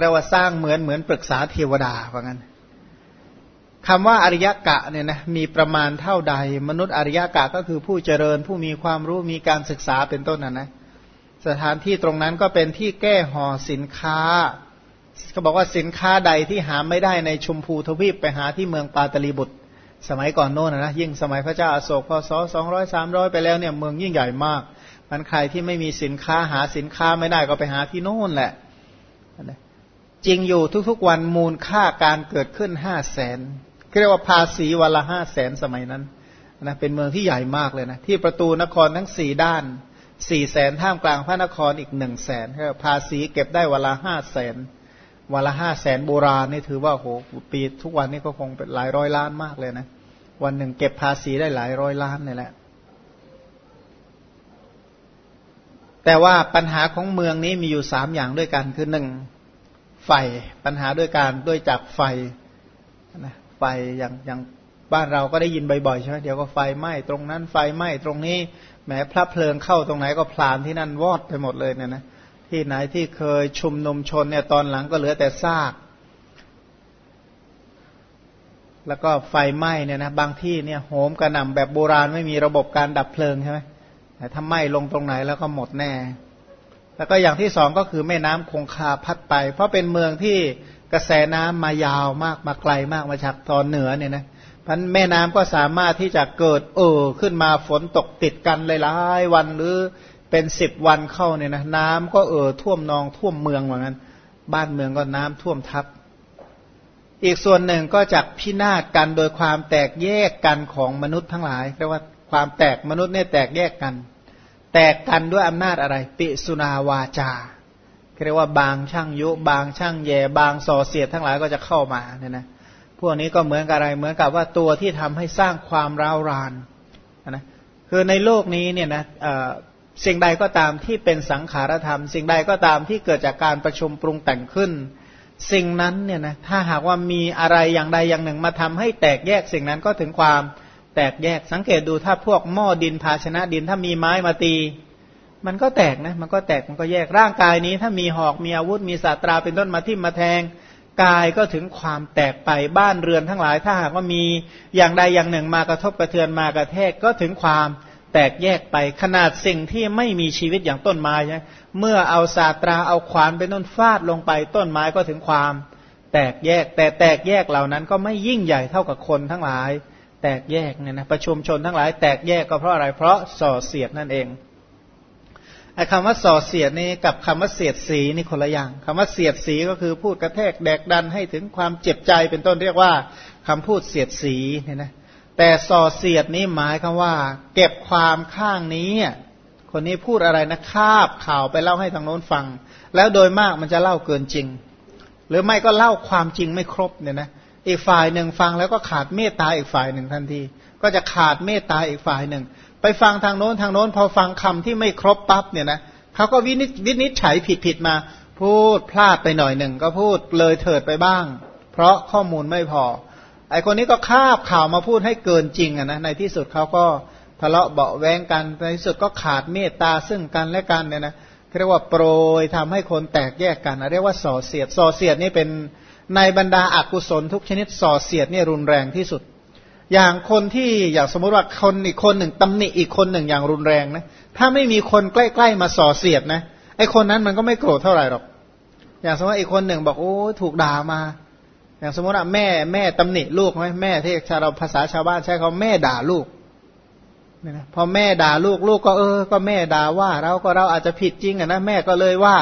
เรียกว่าสร้างเหมือนเหมือนปรึกษาเทวดาว่างั้นคำว่าอริยกะเนี่ยนะมีประมาณเท่าใด มนุษย์อริยกะก็คือผู้เจริญผู้มีความรู้มีการศึกษาเป็นต้นนะนะสถานที่ตรงนั้นก็เป็นที่แก้ห่อสินค้าเขาบอกว่าสินค้าใดที่หาไม่ได้ในชมพูทวีปไปหาที่เมืองปาตลีบุตร สมัยก่อนโน้นนะยิ่งสมัยพระเจ้าอาโศกพศสองร้อยสามร้อยไปแล้วเนี่ยเมืองยิ่งใหญ่มากมันใครที่ไม่มีสินค้าหาสินค้าไม่ได้ก็ไปหาที่โน่นแหละ จริงอยู่ทุกๆวันมูลค่าการเกิดขึ้นห้าแสนเรียกว่าภาษีวันละห้าแสนสมัยนั้นนะเป็นเมืองที่ใหญ่มากเลยนะ ที่ประตูนครทั้งสี่ด้านสี่แสนท่ามกลางพระนครอีกหนึ่งแสนภาษีเก็บได้วันละห้าแสนวันละห้าแสนโบราณนี่ถือว่าโหปีทุกวันนี้ก็คงเป็นหลายร้อยล้านมากเลยนะ วันหนึ่งเก็บภาษีได้หลายร้อยล้านนี่แหละ แต่ว่าปัญหาของเมืองนี้มีอยู่สามอย่างด้วยกันคือหนึ่ง ไฟปัญหาด้วยการด้วยจากไฟนะไฟอย่างอย่างบ้านเราก็ได้ยินบ่อยๆใช่ไหมเดี๋ยวก็ไฟไหม้ตรงนั้นไฟไหม้ตรงนี้แม้พระเพลิงเข้าตรงไหนก็พลานที่นั่นวอดไปหมดเลยเนี่ยนะที่ไหนที่เคยชุมนุมชนเนี่ยตอนหลังก็เหลือแต่ซาก แล้วก็ไฟไหม้เนี่ยนะบางที่เนี่ยโหมกระหน่ำแบบโบราณไม่มีระบบการดับเพลิงใช่ไหมแต่ถ้าไหม้ลงตรงไหนแล้วก็หมดแน่ แล้วก็อย่างที่สองก็คือแม่น้ำคงคาพัดไป เพราะเป็นเมืองที่กระแสน้ำมายาวมากมาไกลมากมาจากตอนเหนือเนี่ยนะพันแม่น้ำก็สามารถที่จะเกิดเออขึ้นมาฝนตกติดกันหลายๆวันหรือเป็นสิบวันเข้าเนี่ยนะน้ำก็เออท่วมนองท่วมเมืองเหมือนกันบ้านเมืองก็น้ำท่วมทับ อีกส่วนหนึ่งก็จากพินาศกันโดยความแตกแยกกันของมนุษย์ทั้งหลายเรียกว่าความแตกมนุษย์เนี่ยแตกแยกกัน แตกกันด้วยอำนาจอะไร ปิสุนาวาจาเรียกว่าบางช่างยุ บางช่างแย่บางส่อเสียดทั้งหลายก็จะเข้ามาเนี่ยนะพวกนี้ก็เหมือนกับอะไร เหมือนกับว่าตัวที่ทำให้สร้างความร้าวรานนะคือในโลกนี้เนี่ยนะสิ่งใดก็ตามที่เป็นสังขารธรรม สิ่งใดก็ตามที่เกิดจากการประชุมปรุงแต่งขึ้น สิ่งนั้นเนี่ยนะถ้าหากว่ามีอะไรอย่างใดอย่างหนึ่งมาทำให้แตกแยกสิ่งนั้นก็ถึงความ แตกแยกสังเกตดูถ้าพวกหม้อดินภาชนะดินถ้ามีไม้มาตี มันก็แตกนะ มันก็แตกมันก็แยกร่างกายนี้ ถ้ามีหอกมีอาวุธมีสาตราเป็นต้นมาทิ่มมาแทงกายก็ถึงความแตกไปบ้านเรือนทั้งหลาย ถ้าหากว่ามีอย่างใดอย่างหนึ่งมากระทบกระเทือนมากระแทกก็ถึงความแตกแยกไปขนาดสิ่งที่ไม่มีชีวิตอย่างต้นไม้เมื่อเอาสาตราเอาขวานไปต้นฟาดลงไปต้นไม้ก็ถึงความ แตกแยกแต่แตกแยกเหล่านั้นก็ไม่ยิ่งใหญ่เท่ากับคนทั้งหลาย แตกแยกเนี่ยนะประชุมชนทั้งหลายแตกแยกก็เพราะอะไร เพราะส่อเสียดนั่นเองไอ้คำว่าส่อเสียดนี่กับคำว่าเสียดสีนี่คนละอย่างคำว่าเสียดสีก็คือพูดกระแทกแดกดันให้ถึงความเจ็บใจเป็นต้นเรียกว่าคำพูดเสียดสีเนี่ยนะแต่ส่อเสียดนี้หมายคำว่า เก็บความข้างนี้ คนนี้พูดอะไรนะคาบข่าวไปเล่าให้ทางโน้นฟัง แล้วโดยมากมันจะเล่าเกินจริง หรือไม่ก็เล่าความจริงไม่ครบเนี่ยนะ อีกฝ่ายหนึ่งฟังแล้วก็ขาดเมตตาอีกฝ่ายหนึ่งทันที ก็จะขาดเมตตาอีกฝ่ายหนึ่ง ไปฟังทางโน้นทางโน้น พอฟังคำที่ไม่ครบปั๊บเนี่ยนะเขาก็วินิจวินิจฉัยผิดผิดมา พูดพลาดไปหน่อยหนึ่งก็พูดเลยเถิดไปบ้าง เพราะข้อมูลไม่พอ ไอคนนี้ก็คาบข่าวมาพูดให้เกินจริงอะนะในที่สุดเขาก็ทะเลาะเบาแวงกันในที่สุดก็ขาดเมตตาซึ่งกันและกันเนี่ยนะเรียกว่าโปรยทำให้คนแตกแยกกันเรียกว่าส่อเสียดส่อเสียดนี่เป็น ในบรรดาอากุศลทุกชนิดส่อเสียดนี่รุนแรงที่สุด อย่างคนที่อย่างสมมติว่าคนอีกคนหนึ่งตำหนิอีกคนหนึ่งอย่างรุนแรงนะถ้าไม่มีคนใกล้ๆมาส่อเสียดนะไอคนนั้นมันก็ไม่โกรธเท่าไหร่หรอก อย่างสมมติอีกคนหนึ่งบอกโอ้ถูกด่ามา อย่างสมมติว่าแม่แม่ตำหนิลูกไหมแม่ที่ชาวเราภาษาชาวบ้านใช้เขาแม่ด่าลูกพอแม่ด่าลูกลูกก็เออ ก็แม่ด่าว่าเราก็เราอาจจะผิดจริงอะนะแม่ก็เลยว่า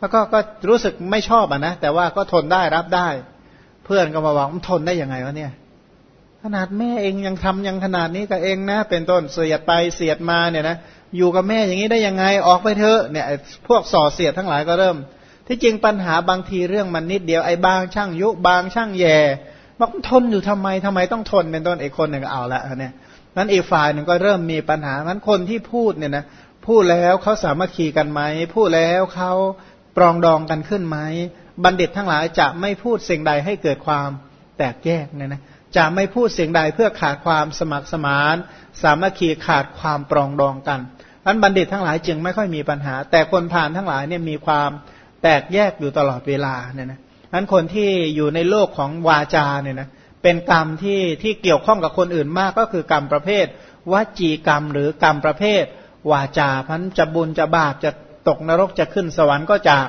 แล้วก็ก็รู้สึกไม่ชอบอะนะแต่ว่าก็ทนได้รับได้ เพื่อนก็มาบอกมันทนได้ยังไงวะเนี่ย ขนาดแม่เองยังทำยังขนาดนี้กับเองนะ เป็นต้นเสียดไปเสียดมาเนี่ยนะอยู่กับแม่อย่างนี้ได้ยังไงออกไปเถอะเนี่ยพวกส่อเสียดทั้งหลายก็เริ่ม ที่จริงปัญหาบางทีเรื่องมันนิดเดียวไอ้บางช่างยุบางช่างแย่บอกทนอยู่ทำไมทำไมต้องทนเป็นต้นอีกคนหนึ่งเอาละเนี่ยนั้นอีกฝ่ายหนึ่งก็เริ่มมีปัญหานั้นคนที่พูดเนี่ยนะพูดแล้วเขาสามัคคีกันไหมพูดแล้วเขา ปรองดองกันขึ้นไหมบัณฑิตทั้งหลายจะไม่พูดสิ่งใดให้เกิดความแตกแยกเนี่ยนะจะไม่พูดเสียงใดเพื่อขาดความสมัครสมาน สามัคคีขาดความปรองดองกันอันบัณฑิตทั้งหลายจึงไม่ค่อยมีปัญหา แต่คนผ่านทั้งหลายเนี่ยมีความแตกแยกอยู่ตลอดเวลาเนี่ยนะนั้นคนที่อยู่ในโลกของวาจาเนี่ยนะเป็นกรรมที่ที่เกี่ยวข้องกับคนอื่นมากก็คือกรรมประเภทวจีกรรมหรือกรรมประเภทวาจาพันจะบุญจะบาปจะ ตกนรกจะขึ้นสวรรค์ก็จาก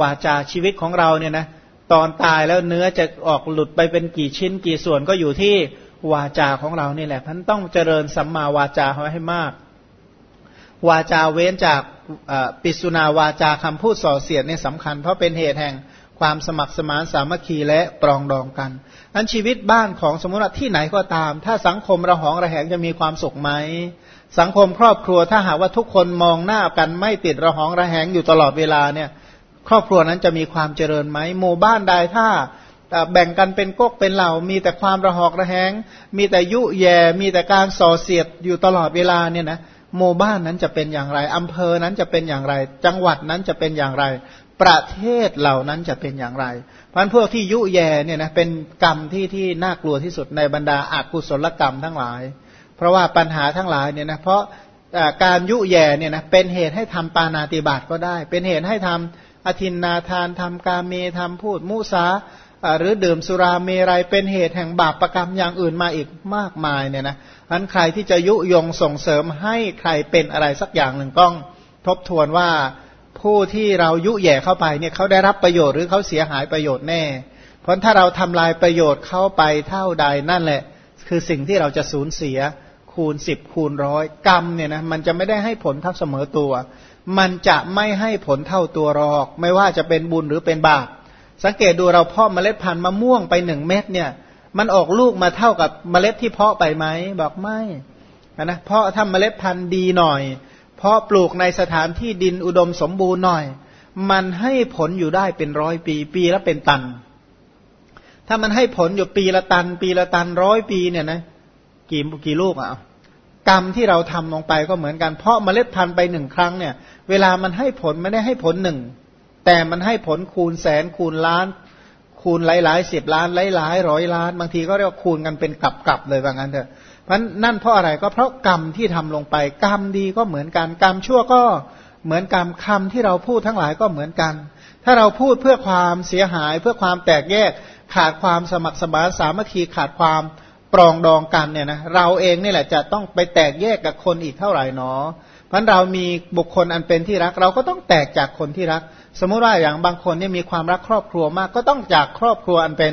วาจาชีวิตของเราเนี่ยนะตอนตายแล้วเนื้อจะออกหลุดไปเป็นกี่ชิ้นกี่ส่วนก็อยู่ที่วาจาของเรานี่แหละพันต้องเจริญสัมมาวาจาให้มาก วาจาเว้นจากปิสุนาวาจาคำพูดส่อเสียดเนี่ยสำคัญ เพราะเป็นเหตุแห่งความสมัครสมานสามัคคีและปรองดองกันนั้นชีวิตบ้านของสมมติที่ไหนก็ตาม ถ้าสังคมระหองระแหงจะมีความสุขไหม สังคมครอบครัวถ้าหากว่าทุกคนมองหน้ากันไม่ติดระหองระแหงอยู่ตลอดเวลาเนี่ย ครอบครัวนั้นจะมีความเจริญไหมหมู่บ้านใดถ้าแบ่งกันเป็นก๊กเป็นเหล่า มีแต่ความระหอกระแหง มีแต่ยุแย่ มีแต่การส่อเสียดอยู่ตลอดเวลาเนี่ยนะหมู่บ้านนั้นจะเป็นอย่างไรอำเภอนั้นจะเป็นอย่างไร จังหวัดนั้นจะเป็นอย่างไร ประเทศเหล่านั้นจะเป็นอย่างไร เพราะพวกที่ยุแย่เนี่ยนะเป็นกรรมที่ที่น่ากลัวที่สุดในบรรดาอากุศลกรรมทั้งหลาย เพราะว่าปัญหาทั้งหลายเนี่ยนะเพราะการยุแย่เนี่ยนะเป็นเหตุให้ทำปานาติบาตก็ได้ เป็นเหตุให้ทำอธินนาทานทำกาเมทำพูดมุสาหรือดื่มสุราเมรัยเป็นเหตุแห่งบาปประกรรมอย่างอื่นมาอีกมากมายเนี่ยนะอันใครที่จะยุยงส่งเสริมให้ใครเป็นอะไรสักอย่างหนึ่งต้องทบทวนว่าผู้ที่เรายุแย่เข้าไปเนี่ยเขาได้รับประโยชน์หรือเขาเสียหายประโยชน์แน่ เพราะถ้าเราทำลายประโยชน์เข้าไปเท่าใดนั่นแหละ คือสิ่งที่เราจะสูญเสีย คูณสิบคูณร้อยกรรมเนี่ยนะมันจะไม่ได้ให้ผลเท่าเสมอตัว มันจะไม่ให้ผลเท่าตัวรอก ไม่ว่าจะเป็นบุญหรือเป็นบาปสังเกตดูเราเพาะเมล็ดพันธุ์มะม่วงไปหนึ่งเม็ดเนี่ย มันออกลูกมาเท่ากับเมล็ดที่เพาะไปไหมบอกไม่นะเพาะถ้าเมล็ดพันธุ์ดีหน่อย เพาะปลูกในสถานที่ดินอุดมสมบูรณ์หน่อย มันให้ผลอยู่ได้เป็นร้อยปี ปีละเป็นตัน ถ้ามันให้ผลอยู่ปีละตัน ปีละตันร้อยปีเนี่ยนะ กี่กี่ลูกอะกรรมที่เราทำลงไปก็เหมือนกัน เพราะเมล็ดพันธุ์ไปหนึ่งครั้งเนี่ย เวลามันให้ผลไม่ได้ให้ผลหนึ่ง แต่มันให้ผลคูณแสนคูณล้าน คูณหลายหลายสิบล้านหลายหลายร้อยล้าน บางทีก็เรียกว่าคูณกันเป็นกลับกลับเลยว่างั้นเถอะเพราะนั่นเพราะอะไรก็เพราะกรรมที่ทำลงไป กรรมดีก็เหมือนกันกรรมชั่วก็เหมือนกรรมคำที่เราพูดทั้งหลายก็เหมือนกัน ถ้าเราพูดเพื่อความเสียหายเพื่อความแตกแยกขาดความสมัครสมานสามัคคีขาดความ ปรองดองกันเนี่ยนะเราเองนี่แหละจะต้องไปแตกแยกกับคนอีกเท่าไหร่หนอเพราะเรามีบุคคลอันเป็นที่รัก เราก็ต้องแตกจากคนที่รัก สมมุติว่าอย่างบางคนเนี่ยมีความรักครอบครัวมาก ก็ต้องจากครอบครัวอันเป็น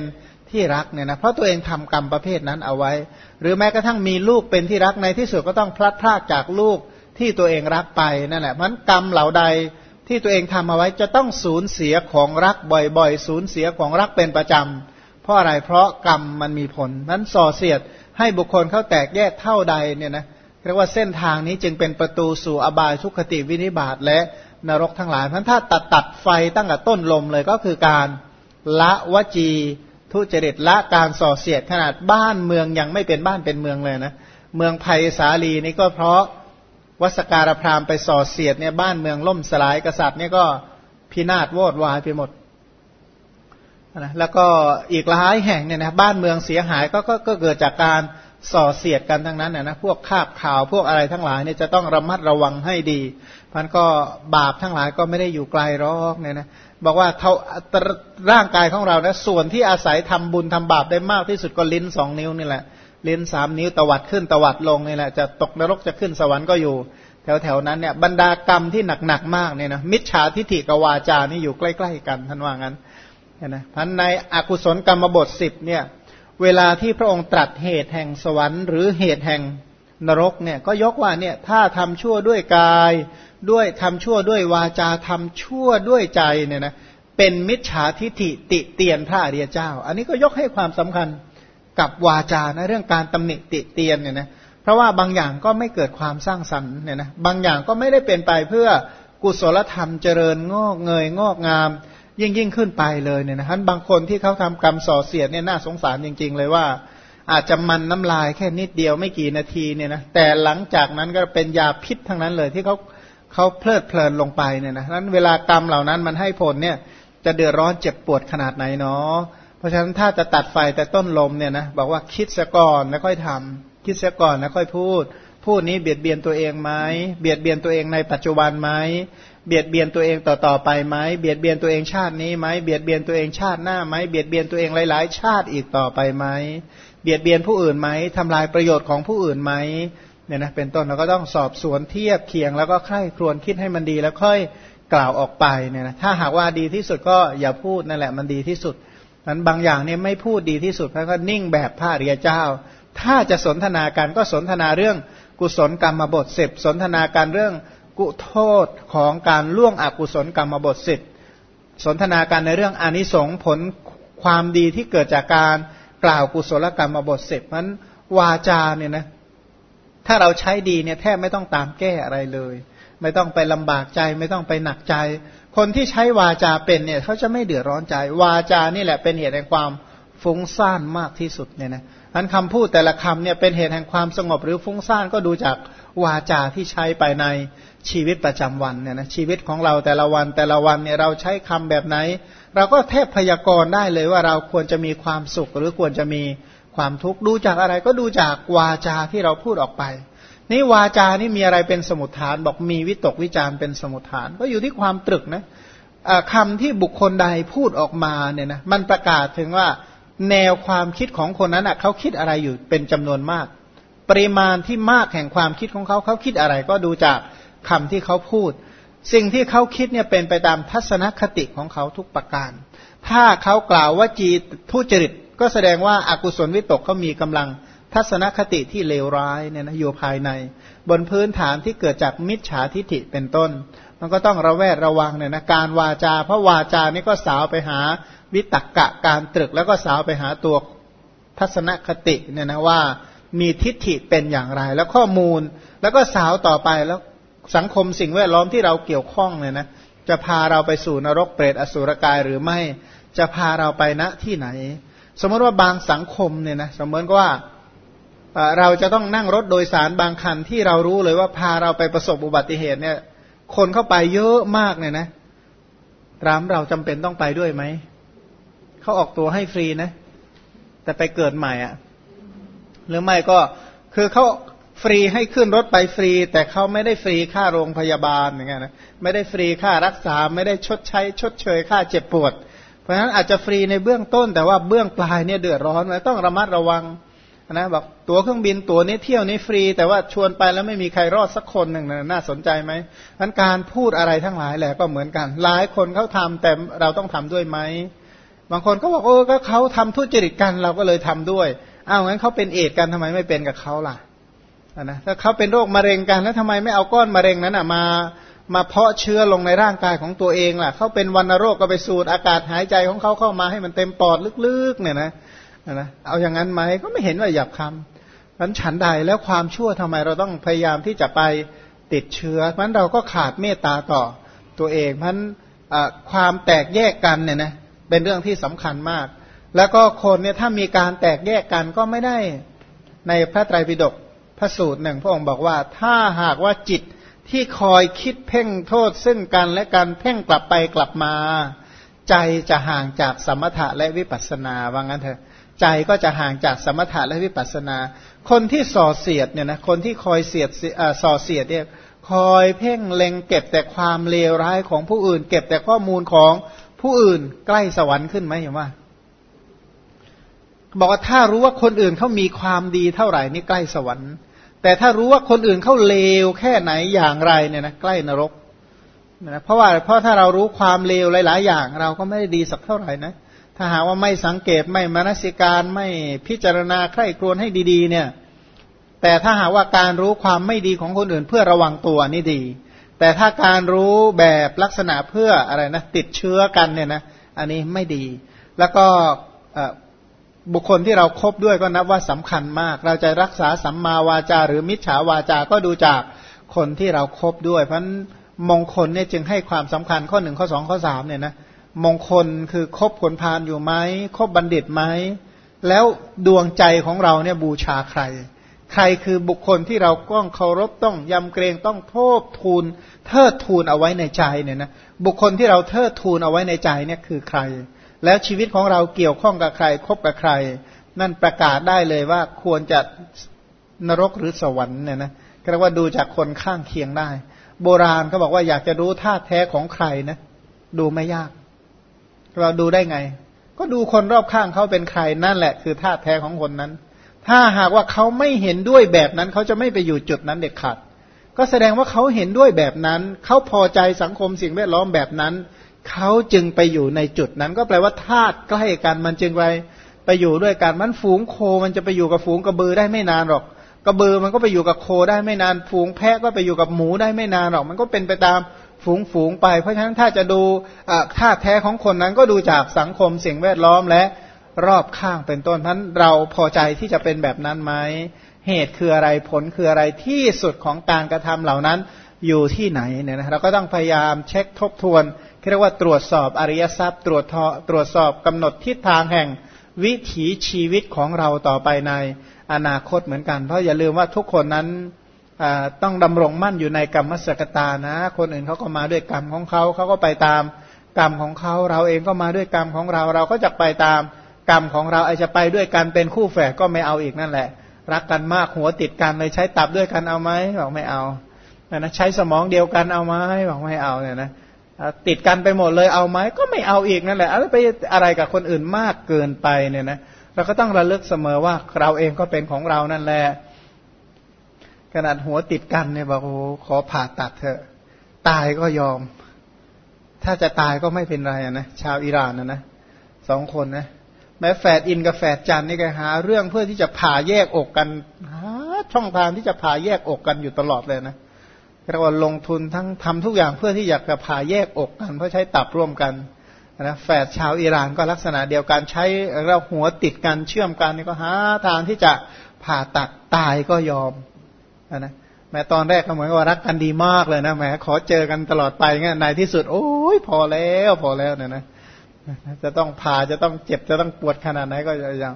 ที่รักเนี่ยนะเพราะตัวเองทำกรรมประเภทนั้นเอาไว้ หรือแม้กระทั่งมีลูกเป็นที่รักในที่สุดก็ต้องพลัดพรากจากลูกที่ตัวเองรักไปนั่นแหละมันกรรมเหล่าใดที่ตัวเองทำเอาไว้จะต้องสูญเสียของรักบ่อยๆ สูญเสียของรักเป็นประจำ เพราะอะไรเพราะกรรมมันมีผลนั้นส่อเสียดให้บุคคลเขาแตกแยกเท่าใดเนี่ยนะเรียกว่าเส้นทางนี้จึงเป็นประตูสู่อบายทุกขติวินิบาตและนรกทั้งหลายเพราะถ้าตัดตัดไฟตั้งแต่ต้นลมเลยก็คือการละวจีทุจริตละการส่อเสียดขนาดบ้านเมืองยังไม่เป็นบ้านเป็นเมืองเลยนะเมืองไผ่สาลีนี่ก็เพราะวัสการพรามไปส่อเสียดเนี่ยบ้านเมืองล่มสลายกษัตริย์เนี่ยก็พินาศโวดวายไปหมด นะแล้วก็อีกหลายแห่งเนี่ยนะบ้านเมืองเสียหายก็ก็ก็เกิดจากการส่อเสียดกันทั้งนั้นนะพวกคาบข่าวพวกอะไรทั้งหลายเนี่ยจะต้องระมัดระวังให้ดีพันก็บาปทั้งหลายก็ไม่ได้อยู่ไกลรอกเนี่ยนะบอกว่าเท่าร่างกายของเรานะส่วนที่อาศัยทำบุญทำบาปได้มากที่สุดก็ลิ้นสองนิ้วนี่แหละลิ้นสามนิ้วตวัดขึ้นตวัดลงนี่แหละจะตกนรกจะขึ้นสวรรค์ก็อยู่ แถวแถวนั้นเนี่ยบรรดากรรมที่หนักๆมากเนี่ยนะมิจฉาทิฏฐิกวาจานี่อยู่ใกล้ ๆ กันท่านว่างั้น นะพันในอกุศลกรรมบทสิบเนี่ยเวลาที่พระองค์ตรัสเหตุแห่งสวรรค์ หรือเหตุแห่งนรกเนี่ยก็ยกว่าเนี่ยถ้าทำชั่วด้วยกายด้วยทำชั่วด้วยวาจาทำชั่วด้วยใจเนี่ยนะเป็นมิจฉาทิฏฐิติเตียนพระอริยเจ้า อันนี้ก็ยกให้ความสำคัญกับวาจาในเรื่องการตำหนิติเตียนเนี่ยนะเพราะว่าบางอย่างก็ไม่เกิดความสร้างสรรค์เนี่ยนะบางอย่างก็ไม่ได้เป็นไปเพื่อกุศลธรรมเจริญงอกเงยงอกงาม ยิ่งยิ่งขึ้นไปเลยเนี่ยนะฮะบางคนที่เขาทำกรรมส่อเสียดเนี่ยน่าสงสารจริง ๆ เลยว่า อาจจะมันน้ำลายแค่นิดเดียวไม่กี่นาทีเนี่ยนะแต่หลังจากนั้นก็เป็นยาพิษทั้งนั้นเลยที่เขาเขาเพลิดเพลินลงไปเนี่ยนะนั้นเวลากรรมเหล่านั้นมันให้ผลเนี่ยจะเดือดร้อนเจ็บปวดขนาดไหนเนาะเพราะฉะนั้นถ้าจะตัดไฟแต่ต้นลมเนี่ยนะบอกว่าคิดซะก่อนแล้วค่อยทำคิดซะก่อนแล้วค่อยพูด พูดนี้เบียดเบียนตัวเองไหมเบียดเบียนตัวเองในปัจจุบันไหม เบียดเบียนตัวเองต่อๆไปไหมเบียดเบียนตัวเองชาตินี้ไหมเบียดเบียนตัวเองชาติหน้าไหมเบียดเบียนตัวเองหลายๆ ชาติอีกต่อไปไหมเบียดเบียนผู้อื่นไหมทำลายประโยชน์ของผู้อื่นไหมเนี่ยนะเป็นต้นเราก็ต้องสอบสวนเทียบเคียงแล้วก็ใคร่ครวญคิดให้มันดีแล้วค่อยกล่าวออกไปเนี่ยนะถ้าหากว่าดีที่สุดก็อย่าพูดนั่นแหละมันดีที่สุดนั้นบางอย่างเนี่ยไม่พูดดีที่สุดแล้วก็นิ่งแบบพระเรียเจ้า ถ้าจะสนทนากันก็สนทนาเรื่องกุศลกรรมบทสิบสนทนาการเรื่อง กุโทษของการล่วงอกุศลกรรมบทสิบสนทนาการในเรื่องอนิสงผลความดีที่เกิดจากการกล่าวกุศลกรรมบทสิบนั้นวาจาเนี่ยนะถ้าเราใช้ดีเนี่ยแทบไม่ต้องตามแก้อะไรเลย ไม่ต้องไปลำบากใจ ไม่ต้องไปหนักใจ คนที่ใช้วาจาเป็นเนี่ยเขาจะไม่เดือดร้อนใจ วาจานี่แหละเป็นเหตุแห่งความ ฟุ้งซ่านมากที่สุดเนี่ยนะอันคำพูดแต่ละคำเนี่ยเป็นเหตุแห่งความสงบหรือฟุ้งซ่านก็ดูจากวาจาที่ใช้ไปในชีวิตประจำวันเนี่ยนะชีวิตของเราแต่ละวันแต่ละวันเนี่ยเราใช้คำแบบไหน เราก็แทบพยากรณ์ได้เลยว่าเราควรจะมีความสุขหรือควรจะมีความทุกข์ดูจากอะไรก็ดูจากวาจาที่เราพูดออกไปนี่วาจานี่มีอะไรเป็นสมุทฐาน บอกมีวิตกวิจารเป็นสมุทฐาน ก็อยู่ที่ความตรึกนะคำที่บุคคลใดพูดออกมาเนี่ยนะมันประกาศถึงว่า แนวความคิดของคนนั้นเขาคิดอะไรอยู่เป็นจำนวนมาก ปริมาณที่มากแห่งความคิดของเขาเขาคิดอะไรก็ดูจากคำที่เขาพูด สิ่งที่เขาคิดเนี่ยเป็นไปตามทัศนคติของเขาทุกประการ ถ้าเขากล่าวว่าจีทุจริต ก็แสดงว่าอากุศลวิตกเขามีกำลังทัศนคติที่เลวร้ายเนี่ยนะอยู่ภายใน บนพื้นฐานที่เกิดจากมิจฉาทิฐิเป็นต้น มันก็ต้องระแวดระวังเนี่ยนะการวาจา เพราะวาจานี่ก็สาวไปหาวิตกกะการตรึกแล้วก็สาวไปหาตัวทัศนคติเนี่ยนะว่ามีทิฏฐิเป็นอย่างไร แล้วข้อมูลแล้วก็สาวต่อไปแล้วสังคมสิ่งแวดล้อมที่เราเกี่ยวข้องเนี่ยนะจะพาเราไปสู่นรกเปรตอสุรกายหรือไม่จะพาเราไปณที่ไหน สมมติว่าบางสังคมเนี่ยนะสมมติว่าเราจะต้องนั่งรถโดยสารบางคันที่เรารู้เลยว่าพาเราไปประสบอุบัติเหตุเนี่ย คนเข้าไปเยอะมากเนี่ยนะรามเราจำเป็นต้องไปด้วยไหม เขาออกตัวให้ฟรีนะ แต่ไปเกิดใหม่อะ่ะ หรือไม่ก็คือเขาฟรีให้ขึ้นรถไปฟรี แต่เขาไม่ได้ฟรีค่าโรงพยาบาลอย่างเงี้ยนะไม่ได้ฟรีค่ารักษา ไม่ได้ชดใช้ ชดเชยค่าเจ็บปวด เพราะฉะนั้นอาจจะฟรีในเบื้องต้น แต่ว่าเบื้องปลายเนี่ยเดือดร้อนต้องระมัดระวัง นะบอกตั๋วเครื่องบินตั๋วนี้เที่ยวนี้ฟรี แต่ว่าชวนไปแล้วไม่มีใครรอดสักคนหนึ่งนะน่าสนใจไหมนั้นการพูดอะไรทั้งหลายแหละก็เหมือนกัน หลายคนเขาทาแต่เราต้องทำด้วยไหมบางคนก็บอกโอ้ก็เขาทำทุจริตกันเราก็เลยทำด้วยอ้าวงั้นเขาเป็นเอดกันทำไมไม่เป็นกับเขาล่ะนะถ้าเขาเป็นโรคมะเร็งกันแล้วทำไมไม่เอาก้อนมะเร็งนั้นอะมามาเพาะเชื้อลงในร่างกายของตัวเองล่ะเขาเป็นวันโรคก็ไปสูดอากาศหายใจของเขาเข้ามาให้มันเต็มปอดลึกๆ เนี่ยนะ นะเอาอย่างนั้นไหมก็ไม่เห็นว่าหยาบคำนั้นฉันใดแล้วความชั่วทำไมเราต้องพยายามที่จะไปติดเชื้อเพราะนั้นเราก็ขาดเมตตาต่อตัวเองเพราะนั้นความแตกแยกกันเนี่ยนะเป็นเรื่องที่สำคัญมาก แล้วก็คนเนี่ยถ้ามีการแตกแยกกันก็ไม่ได้ในพระไตรปิฎกพระสูตรหนึ่งพระองค์บอกว่าถ้าหากว่าจิตที่คอยคิดเพ่งโทษซึ่งกันและการเพ่งกลับไปกลับมา ใจจะห่างจากสมถะและวิปัสสนาว่างั้นเถอะ ใจก็จะห่างจากสมถะและวิปัสสนา คนที่ส่อเสียดเนี่ยนะคนที่คอยเสียดส่อเสียดเนี่ยคอยเพ่งเล็งเก็บแต่ความเลวร้ายของผู้อื่น เก็บแต่ข้อมูลของผู้อื่นใกล้สวรรค์ขึ้นไหมอย่างว่า บอกว่าถ้ารู้ว่าคนอื่นเขามีความดีเท่าไหร่นี่ใกล้สวรรค์ แต่ถ้ารู้ว่าคนอื่นเขาเลวแค่ไหนอย่างไรเนี่ยนะใกล้นรกนะเพราะว่าเพราะถ้าเรารู้ความเลวหลาย ๆ อย่าง เราก็ไม่ได้ดีสักเท่าไหร่นะ ถ้าหาว่าไม่สังเกตไม่มนสิการไม่พิจารณาใคร่ครวญให้ดี ๆ เนี่ย แต่ถ้าหาว่าการรู้ความไม่ดีของคนอื่นเพื่อระวังตัวนี่ดี แต่ถ้าการรู้แบบลักษณะเพื่ออะไรนะติดเชื้อกันเนี่ยนะอันนี้ไม่ดี แล้วก็บุคคลที่เราครบด้วยก็นับว่าสำคัญมาก เราจะรักษาสัมมาวาจา หรือมิจฉาวาจาก็ดูจากคนที่เราครบด้วย เพราะมงคลเนี่ยจึงให้ความสำคัญข้อหนึ่งข้อสองข้อสามเนี่ยนะ มงคลคือคบผลพานอยู่ไหมคบบัณฑิตไหม แล้วดวงใจของเราเนี่ยบูชาใคร ใครคือบุคคลที่เราต้องเคารพต้องยำเกรงต้องโทษทูลเทิดทูลเอาไว้ในใจเนี่ยนะบุคคลที่เราเทิดทูลเอาไว้ในใจเนี่ยคือใคร แล้วชีวิตของเราเกี่ยวข้องกับใครคบกับใคร นั่นประกาศได้เลยว่าควรจะนรกหรือสวรรค์เนี่ยนะก็เรียกว่าดูจากคนข้างเคียงได้ โบราณเขาบอกว่าอยากจะรู้ธาตุแท้ของใครนะดูไม่ยาก เราดูได้ไง ก็ดูคนรอบข้างเขาเป็นใครนั่นแหละ คือธาตุแท้ของคนนั้น ถ้าหากว่าเขาไม่เห็นด้วยแบบนั้น เขาจะไม่ไปอยู่จุดนั้นเด็ดขาดก็แสดงว่าเขาเห็นด้วยแบบนั้น เขาพอใจสังคมสิ่งแวดล้อมแบบนั้น เขาจึงไปอยู่ในจุดนั้น ก็แปลว่าธาตุใกล้กันมันจึงไปไปอยู่ด้วยกันมันฝูงโคมันจะไปอยู่กับฝูงกระบือได้ไม่นานหรอก กระบือมันก็ไปอยู่กับโคได้ไม่นาน ฝูงแพะก็ไปอยู่กับหมูได้ไม่นานหรอก มันก็เป็นไปตาม ฝูงฝูงไป เพราะฉะนั้นถ้าจะดูธาแท้ของคนนั้นก็ดูจากสังคมสิ่งแวดล้อมและรอบข้างเป็นต้นนั้นเราพอใจที่จะเป็นแบบนั้นไหมเหตุคืออะไรผลคืออะไรที่สุดของการกระทำเหล่านั้นอยู่ที่ไหนเนี่ยนะเราก็ต้องพยายามเช็คทบทวนเรียกว่าตรวจสอบอริยทรัพย์ ตรวจตรวจสอบกำหนดทิศทางแห่งวิถีชีวิตของเราต่อไปในอนาคตเหมือนกัน เพราะอย่าลืมว่าทุกคนนั้น ต้องดำรงมั่นอยู่ในกรรมสกตานะ คนอื่นเขาก็มาด้วยกรรมของเขาเขาก็ไปตามกรรมของเขาเราเองก็มาด้วยกรรมของเรา เราก็จะไปตามกรรมของเราไอจะไปด้วยกันเป็นคู่แฝดก็ไม่เอาอีกนั่นแหละ รักกันมากหัวติดกันเลยใช้ตับด้วยกันเอาไหมบอกไม่เอานะใช้สมองเดียวกันเอาไหมบอกไม่เอาเนี่ยนะติดกันไปหมดเลยเอาไหมก็ไม่เอาอีกนั่นแหละอะไรไปอะไรกับคนอื่นมากเกินไปเนี่ยนะเราก็ต้องระลึกเสมอว่าเราเองก็เป็นของเรานั่นแหละ ขนาดหัวติดกันเนี่ยบอกโอ้ขอผ่าตัดเถอะ ตายก็ยอม ถ้าจะตายก็ไม่เป็นไรนะชาวอิหร่านนะนะสองคนนะ แม้แฝดอินกับแฝดจันนี่ก็หา เรื่องเพื่อที่จะผ่าแยกอกกันหาช่องทางที่จะผ่าแยกอกกันอยู่ตลอดเลยนะเรียกว่าลงทุนทั้งทำทุกอย่างเพื่อที่อยากจะผ่าแยกอกกัน เพราะใช้ตับร่วมกันนะแฝดชาวอิหร่านก็ลักษณะเดียวกันใช้เราหัวติดกันเชื่อมกันนี่ก็หาทางที่จะผ่าตัดตายก็ยอม นะแม้ตอนแรกก็เหมือนว่ารักกันดีมากเลยนะแม้ขอเจอกันตลอดไปเงี้ยในที่สุด โอ้ยพอแล้วพอแล้วเนี่ยนะจะต้องผ่าจะต้องเจ็บจะต้องปวดขนาดไหนก็ยัง